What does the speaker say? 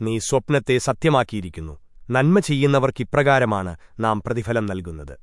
നീ സ്വപ്നത്തെ സത്യമാക്കിയിരിക്കുന്നു. നന്മ ചെയ്യുന്നവർക്കിപ്രകാരമാണ് നാം പ്രതിഫലം നൽകുന്നത്.